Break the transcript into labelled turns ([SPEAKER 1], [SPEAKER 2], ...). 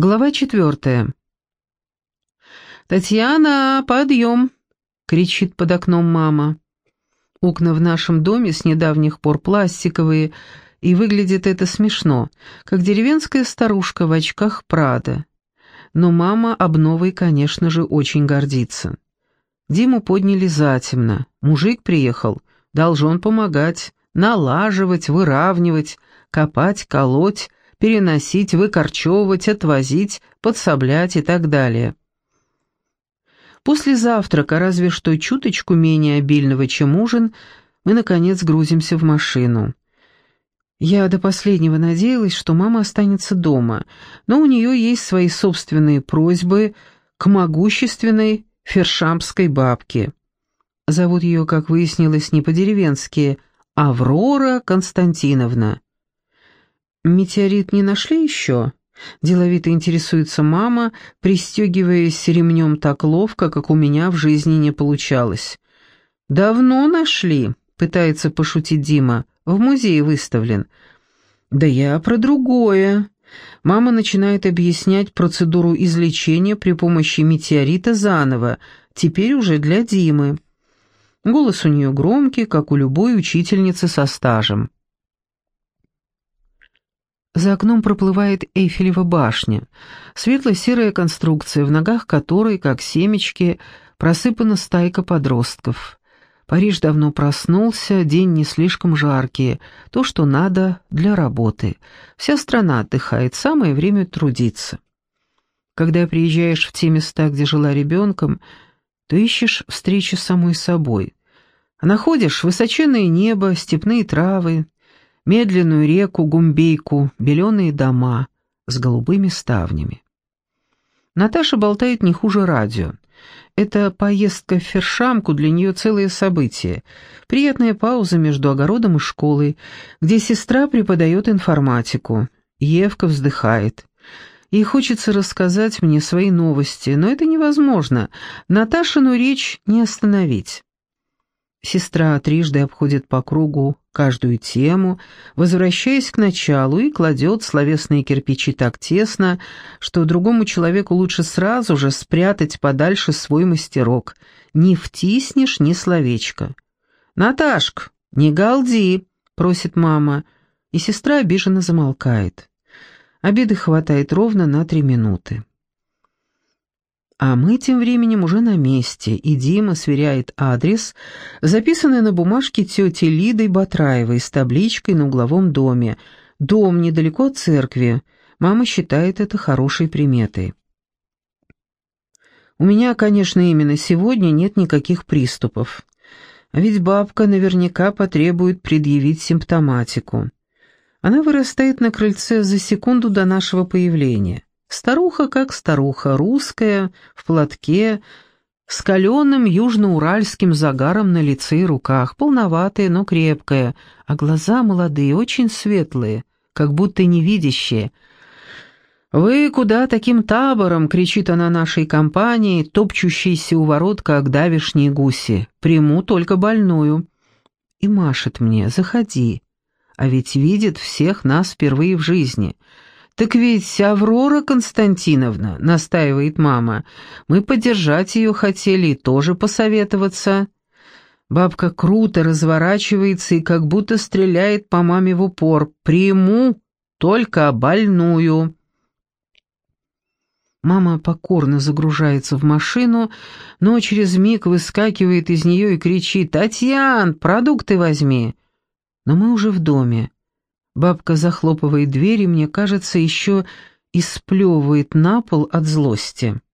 [SPEAKER 1] Глава четвертая. «Татьяна, подъем!» — кричит под окном мама. Окна в нашем доме с недавних пор пластиковые, и выглядит это смешно, как деревенская старушка в очках Прада. Но мама обновой, конечно же, очень гордится. Диму подняли затемно. Мужик приехал, должен помогать, налаживать, выравнивать, копать, колоть, переносить, выкорчевывать, отвозить, подсоблять и так далее. После завтрака, разве что чуточку менее обильного, чем ужин, мы, наконец, грузимся в машину. Я до последнего надеялась, что мама останется дома, но у нее есть свои собственные просьбы к могущественной фершампской бабке. Зовут ее, как выяснилось, не по-деревенски, Аврора Константиновна. «Метеорит не нашли еще?» Деловито интересуется мама, пристегиваясь ремнем так ловко, как у меня в жизни не получалось. «Давно нашли», — пытается пошутить Дима. «В музее выставлен». «Да я про другое». Мама начинает объяснять процедуру излечения при помощи метеорита заново, теперь уже для Димы. Голос у нее громкий, как у любой учительницы со стажем. За окном проплывает Эйфелева башня, светло-серая конструкция, в ногах которой, как семечки, просыпана стайка подростков. Париж давно проснулся, день не слишком жаркий, то, что надо для работы. Вся страна отдыхает, самое время трудиться. Когда приезжаешь в те места, где жила ребенком, то ищешь встречи с самой собой. А находишь высоченное небо, степные травы, медленную реку Гумбейку, беленые дома с голубыми ставнями. Наташа болтает не хуже радио. Это поездка в Фершамку для нее целое событие. Приятная пауза между огородом и школой, где сестра преподает информатику. Евка вздыхает. Ей хочется рассказать мне свои новости, но это невозможно. Наташину речь не остановить. Сестра трижды обходит по кругу каждую тему, возвращаясь к началу и кладет словесные кирпичи так тесно, что другому человеку лучше сразу же спрятать подальше свой мастерок. Не втиснешь ни словечко. «Наташка, не галди!» — просит мама, и сестра обиженно замолкает. Обеды хватает ровно на три минуты. А мы тем временем уже на месте, и Дима сверяет адрес, записанный на бумажке тетей Лидой Батраевой с табличкой на угловом доме. Дом недалеко от церкви. Мама считает это хорошей приметой. У меня, конечно, именно сегодня нет никаких приступов. А ведь бабка наверняка потребует предъявить симптоматику. Она вырастает на крыльце за секунду до нашего появления. Старуха как старуха, русская, в платке, с каленым южноуральским загаром на лице и руках, полноватая, но крепкая, а глаза молодые, очень светлые, как будто невидящие. «Вы куда таким табором?» — кричит она нашей компании, топчущейся у ворот, как давишние гуси. «Приму только больную». И машет мне, «Заходи». А ведь видит всех нас впервые в жизни — «Так ведь Аврора Константиновна», — настаивает мама, — «мы поддержать ее хотели и тоже посоветоваться». Бабка круто разворачивается и как будто стреляет по маме в упор. «Приму, только больную». Мама покорно загружается в машину, но через миг выскакивает из нее и кричит «Татьян, продукты возьми!» Но мы уже в доме. Бабка захлопывает дверь и, мне кажется, еще и сплевывает на пол от злости.